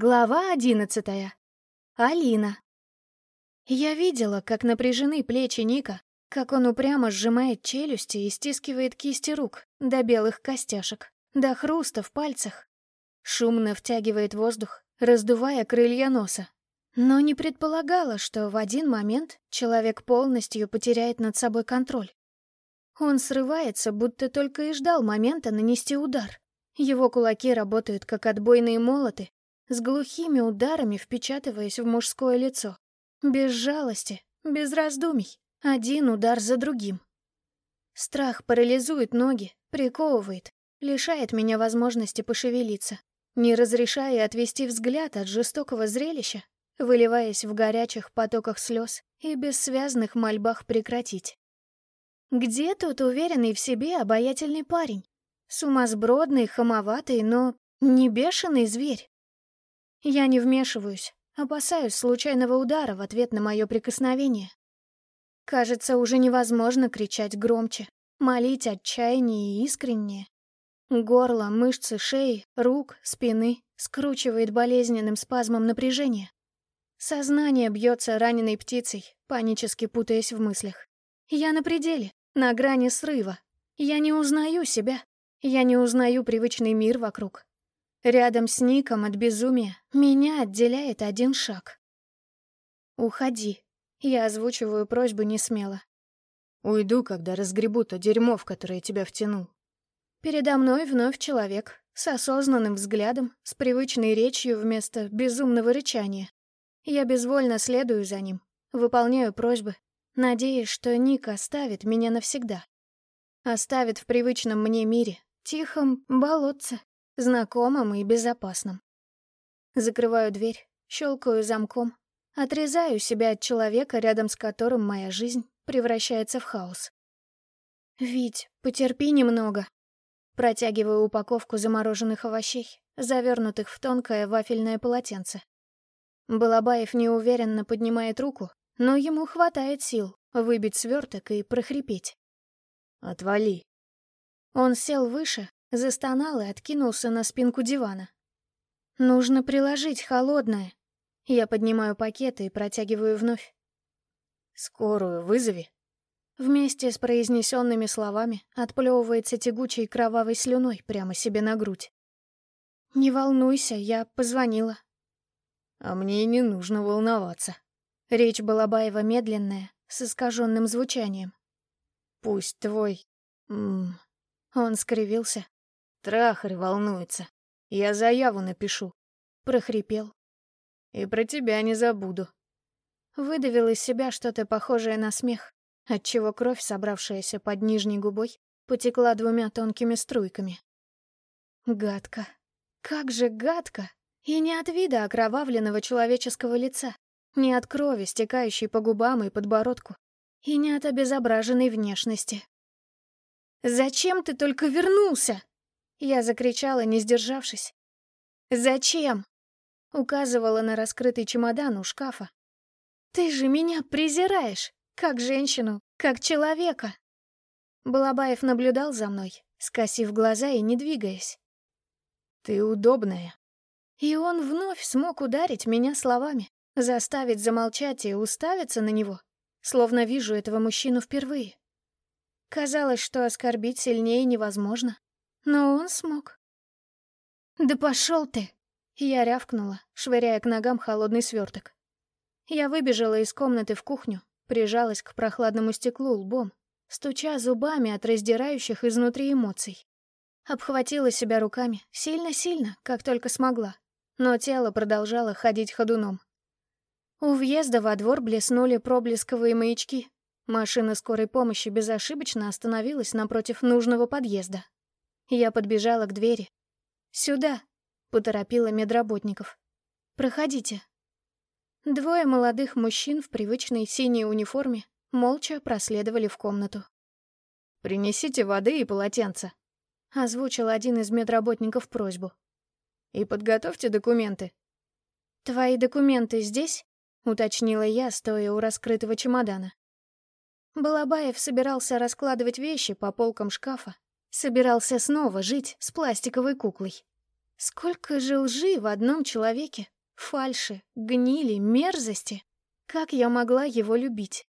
Глава одиннадцатая. Алина. Я видела, как напряжены плечи Ника, как он упрямо сжимает челюсти и стискивает кисти рук до белых костяшек, до хруста в пальцах. Шумно втягивает воздух, раздувая крылья носа. Но не предполагала, что в один момент человек полностью потеряет над собой контроль. Он срывается, будто только и ждал момента нанести удар. Его кулаки работают как отбойные молоты, с глухими ударами впечатываясь в мужское лицо. Без жалости, без раздумий, один удар за другим. Страх парализует ноги, приковывает, лишает меня возможности пошевелиться, не разрешая отвести взгляд от жестокого зрелища, выливаясь в горячих потоках слез и бессвязных мольбах прекратить. Где тот уверенный в себе обаятельный парень? Сумасбродный, хамоватый, но не бешеный зверь. Я не вмешиваюсь, опасаюсь случайного удара в ответ на мое прикосновение. Кажется, уже невозможно кричать громче, молить отчаяннее и искреннее. Горло, мышцы шеи, рук, спины скручивает болезненным спазмом напряжения. Сознание бьется раненой птицей, панически путаясь в мыслях. Я на пределе, на грани срыва. Я не узнаю себя. Я не узнаю привычный мир вокруг. Рядом с Ником от безумия меня отделяет один шаг. «Уходи». Я озвучиваю просьбу не смело. «Уйду, когда разгребу то дерьмо, в которое тебя втянул». Передо мной вновь человек, с осознанным взглядом, с привычной речью вместо безумного рычания. Я безвольно следую за ним, выполняю просьбы, надеясь, что Ник оставит меня навсегда. Оставит в привычном мне мире, тихом болотце, знакомым и безопасным. Закрываю дверь, щелкаю замком, отрезаю себя от человека, рядом с которым моя жизнь превращается в хаос. «Вить, потерпи немного». Протягиваю упаковку замороженных овощей, завернутых в тонкое вафельное полотенце. Балабаев неуверенно поднимает руку, но ему хватает сил выбить сверток и прохрипеть. «Отвали». Он сел выше, Застонал и откинулся на спинку дивана. «Нужно приложить холодное». Я поднимаю пакеты и протягиваю вновь. «Скорую вызови». Вместе с произнесенными словами отплевывается тягучей кровавой слюной прямо себе на грудь. «Не волнуйся, я позвонила». «А мне не нужно волноваться». Речь Балабаева медленная, с искаженным звучанием. «Пусть твой...» М -м. Он скривился, Трахарь волнуется. Я заяву напишу. Прохрипел. И про тебя не забуду. Выдавил из себя что-то похожее на смех, отчего кровь, собравшаяся под нижней губой, потекла двумя тонкими струйками. Гадко. Как же гадко! И не от вида окровавленного человеческого лица, не от крови, стекающей по губам и подбородку, и не от обезображенной внешности. «Зачем ты только вернулся?» Я закричала, не сдержавшись. «Зачем?» Указывала на раскрытый чемодан у шкафа. «Ты же меня презираешь, как женщину, как человека!» Балабаев наблюдал за мной, скосив глаза и не двигаясь. «Ты удобная». И он вновь смог ударить меня словами, заставить замолчать и уставиться на него, словно вижу этого мужчину впервые. Казалось, что оскорбить сильнее невозможно. Но он смог. «Да пошел ты!» Я рявкнула, швыряя к ногам холодный сверток. Я выбежала из комнаты в кухню, прижалась к прохладному стеклу лбом, стуча зубами от раздирающих изнутри эмоций. Обхватила себя руками, сильно-сильно, как только смогла, но тело продолжало ходить ходуном. У въезда во двор блеснули проблесковые маячки. Машина скорой помощи безошибочно остановилась напротив нужного подъезда. Я подбежала к двери. «Сюда!» — поторопила медработников. «Проходите». Двое молодых мужчин в привычной синей униформе молча проследовали в комнату. «Принесите воды и полотенца», — озвучил один из медработников просьбу. «И подготовьте документы». «Твои документы здесь?» — уточнила я, стоя у раскрытого чемодана. Балабаев собирался раскладывать вещи по полкам шкафа, Собирался снова жить с пластиковой куклой. Сколько же лжи в одном человеке, фальши, гнили, мерзости. Как я могла его любить?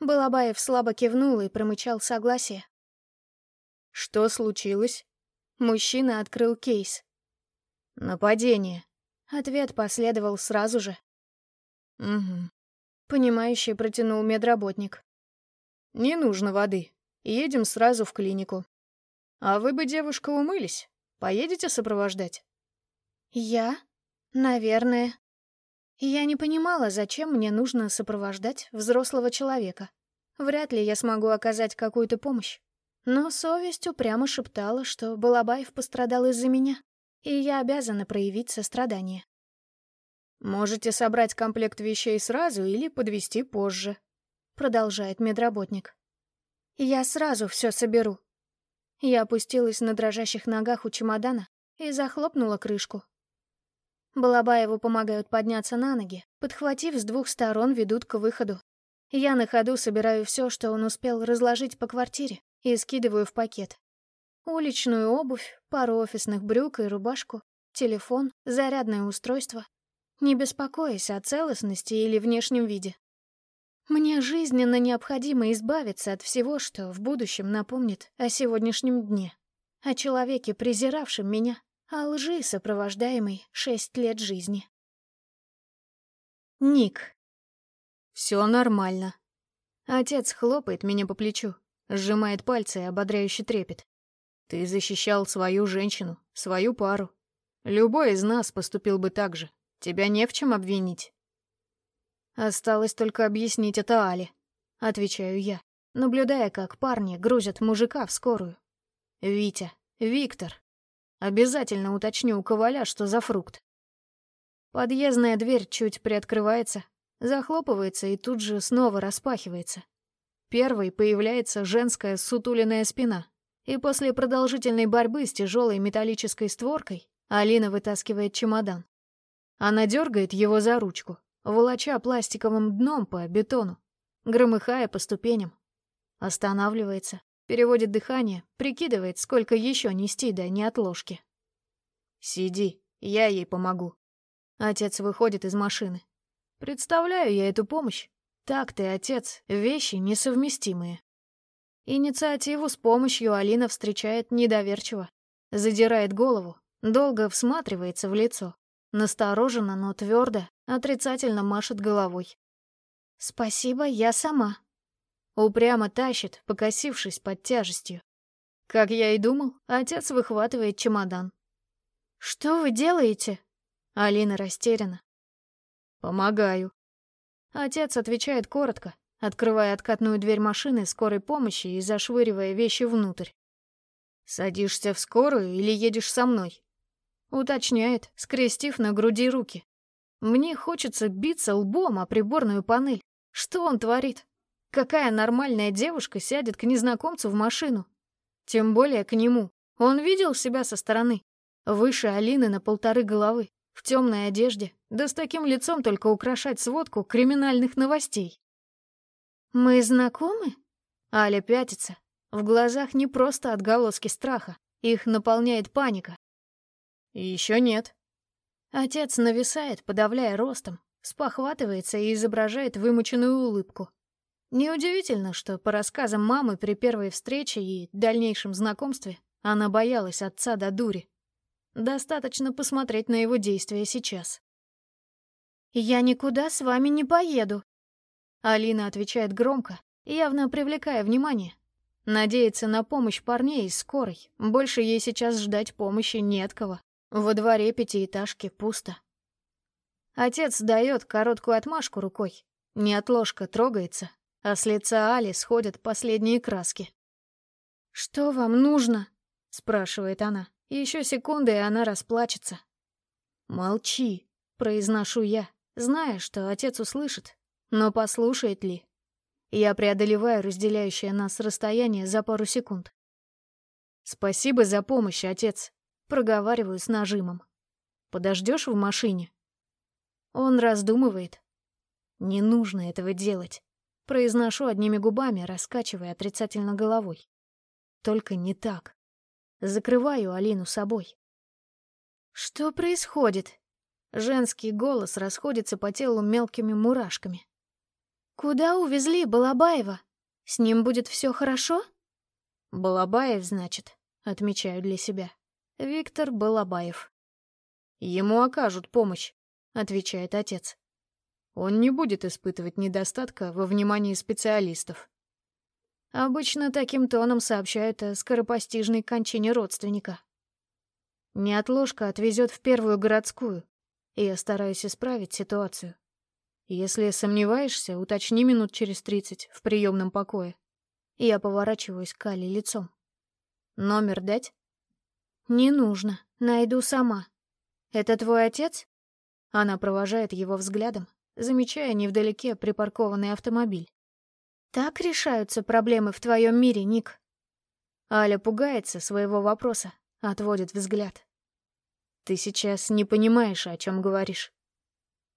Балабаев слабо кивнул и промычал согласие. Что случилось? Мужчина открыл кейс. Нападение. Ответ последовал сразу же. Угу. Понимающий протянул медработник. Не нужно воды. Едем сразу в клинику. А вы бы, девушка, умылись. Поедете сопровождать? Я? Наверное. Я не понимала, зачем мне нужно сопровождать взрослого человека. Вряд ли я смогу оказать какую-то помощь. Но совесть упрямо шептала, что Балабаев пострадал из-за меня, и я обязана проявить сострадание. «Можете собрать комплект вещей сразу или подвести позже», — продолжает медработник. «Я сразу все соберу». Я опустилась на дрожащих ногах у чемодана и захлопнула крышку. Балабаеву помогают подняться на ноги, подхватив с двух сторон, ведут к выходу. Я на ходу собираю все, что он успел разложить по квартире, и скидываю в пакет. Уличную обувь, пару офисных брюк и рубашку, телефон, зарядное устройство. Не беспокоясь о целостности или внешнем виде. Мне жизненно необходимо избавиться от всего, что в будущем напомнит о сегодняшнем дне, о человеке, презиравшем меня, о лжи, сопровождаемой шесть лет жизни. Ник. Все нормально. Отец хлопает меня по плечу, сжимает пальцы и ободряюще трепет. Ты защищал свою женщину, свою пару. Любой из нас поступил бы так же. Тебя не в чем обвинить. Осталось только объяснить это Але, отвечаю я, наблюдая, как парни грузят мужика в скорую. Витя, Виктор. Обязательно уточню у Коваля, что за фрукт. Подъездная дверь чуть приоткрывается, захлопывается и тут же снова распахивается. Первой появляется женская сутуленная спина, и после продолжительной борьбы с тяжелой металлической створкой Алина вытаскивает чемодан. Она дергает его за ручку, волоча пластиковым дном по бетону, громыхая по ступеням. Останавливается, переводит дыхание, прикидывает, сколько еще нести до неотложки. «Сиди, я ей помогу». Отец выходит из машины. Представляю я эту помощь. Так ты, отец, вещи несовместимые. Инициативу с помощью Алина встречает недоверчиво. Задирает голову, долго всматривается в лицо. Настороженно, но твердо, отрицательно машет головой. «Спасибо, я сама». Упрямо тащит, покосившись под тяжестью. Как я и думал, отец выхватывает чемодан. «Что вы делаете?» Алина растеряна. «Помогаю». Отец отвечает коротко, открывая откатную дверь машины скорой помощи и зашвыривая вещи внутрь. «Садишься в скорую или едешь со мной?» Уточняет, скрестив на груди руки. Мне хочется биться лбом о приборную панель. Что он творит? Какая нормальная девушка сядет к незнакомцу в машину? Тем более к нему. Он видел себя со стороны. Выше Алины на полторы головы, в темной одежде, да с таким лицом только украшать сводку криминальных новостей. «Мы знакомы?» Аля пятится. В глазах не просто отголоски страха. Их наполняет паника. Еще нет. Отец нависает, подавляя ростом, спохватывается и изображает вымученную улыбку. Неудивительно, что по рассказам мамы при первой встрече и дальнейшем знакомстве она боялась отца до дури. Достаточно посмотреть на его действия сейчас. «Я никуда с вами не поеду», — Алина отвечает громко, явно привлекая внимание. Надеется на помощь парней из скорой, больше ей сейчас ждать помощи не от кого. Во дворе пятиэтажки пусто. Отец дает короткую отмашку рукой. Неотложка трогается, а с лица Али сходят последние краски. «Что вам нужно?» — спрашивает она. Еще секунды, и она расплачется. «Молчи», — произношу я, зная, что отец услышит. Но послушает ли? Я преодолеваю разделяющее нас расстояние за пару секунд. «Спасибо за помощь, отец», Проговариваю с нажимом. Подождешь в машине? Он раздумывает. Не нужно этого делать. Произношу одними губами, раскачивая отрицательно головой. Только не так. Закрываю Алину собой. Что происходит? Женский голос расходится по телу мелкими мурашками. Куда увезли Балабаева? С ним будет все хорошо? Балабаев, значит, отмечаю для себя. Виктор Балабаев. Ему окажут помощь, отвечает отец. Он не будет испытывать недостатка во внимании специалистов. Обычно таким тоном сообщают о скоропостижной кончине родственника. Неотложка отвезет в первую городскую, и я стараюсь исправить ситуацию. Если сомневаешься, уточни минут через тридцать в приемном покое. Я поворачиваюсь к Али лицом. Номер дать? Не нужно, найду сама. Это твой отец? Она провожает его взглядом, замечая невдалеке припаркованный автомобиль. Так решаются проблемы в твоем мире, Ник. Аля пугается своего вопроса, отводит взгляд. Ты сейчас не понимаешь, о чем говоришь.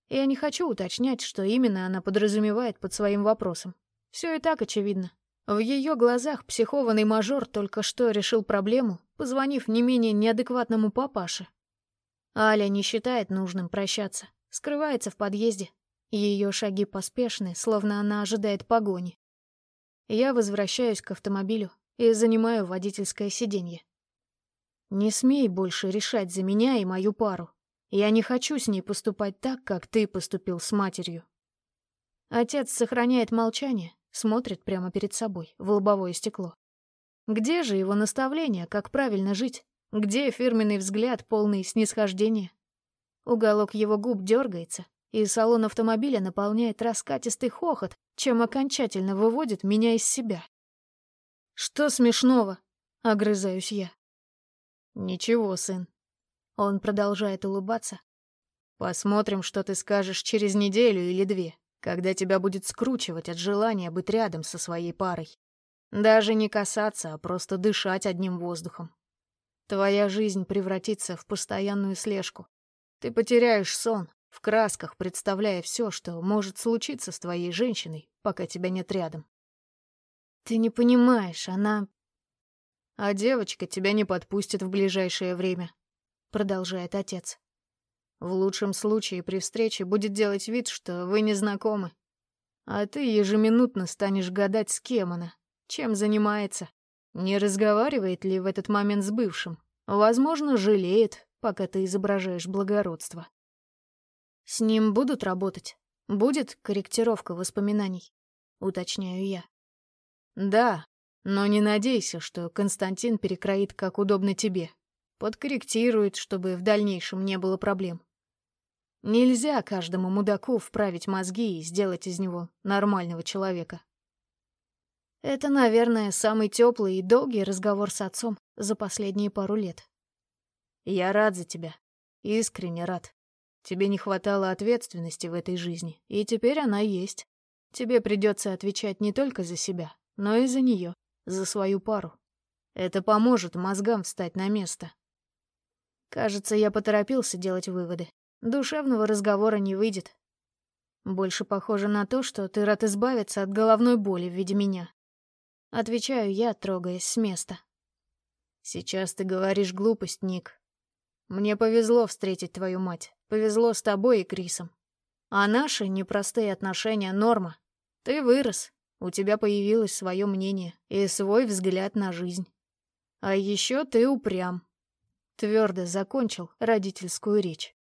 Я не хочу уточнять, что именно она подразумевает под своим вопросом. Все и так очевидно. В ее глазах психованный мажор только что решил проблему, позвонив не менее неадекватному папаше. Аля не считает нужным прощаться, скрывается в подъезде. Ее шаги поспешны, словно она ожидает погони. Я возвращаюсь к автомобилю и занимаю водительское сиденье. Не смей больше решать за меня и мою пару. Я не хочу с ней поступать так, как ты поступил с матерью. Отец сохраняет молчание, смотрит прямо перед собой, в лобовое стекло. Где же его наставление, как правильно жить? Где фирменный взгляд, полный снисхождения? Уголок его губ дергается, и салон автомобиля наполняет раскатистый хохот, чем окончательно выводит меня из себя. «Что смешного?» — огрызаюсь я. «Ничего, сын». Он продолжает улыбаться. «Посмотрим, что ты скажешь через неделю или две, когда тебя будет скручивать от желания быть рядом со своей парой. Даже не касаться, а просто дышать одним воздухом. Твоя жизнь превратится в постоянную слежку. Ты потеряешь сон, в красках представляя все, что может случиться с твоей женщиной, пока тебя нет рядом. Ты не понимаешь, она... А девочка тебя не подпустит в ближайшее время, продолжает отец. В лучшем случае при встрече будет делать вид, что вы не знакомы. А ты ежеминутно станешь гадать, с кем она, чем занимается, не разговаривает ли в этот момент с бывшим. Возможно, жалеет, пока ты изображаешь благородство. С ним будут работать? Будет корректировка воспоминаний? Уточняю я. Да, но не надейся, что Константин перекроит как удобно тебе. Подкорректирует, чтобы в дальнейшем не было проблем. Нельзя каждому мудаку вправить мозги и сделать из него нормального человека. Это, наверное, самый теплый и долгий разговор с отцом за последние пару лет. Я рад за тебя. Искренне рад. Тебе не хватало ответственности в этой жизни, и теперь она есть. Тебе придется отвечать не только за себя, но и за нее, за свою пару. Это поможет мозгам встать на место. Кажется, я поторопился делать выводы. Душевного разговора не выйдет. Больше похоже на то, что ты рад избавиться от головной боли в виде меня. Отвечаю я, трогаясь с места. Сейчас ты говоришь глупость, Ник. Мне повезло встретить твою мать. Повезло с тобой и Крисом. А наши непростые отношения — норма. Ты вырос, у тебя появилось свое мнение и свой взгляд на жизнь. А еще ты упрям. Твердо закончил родительскую речь.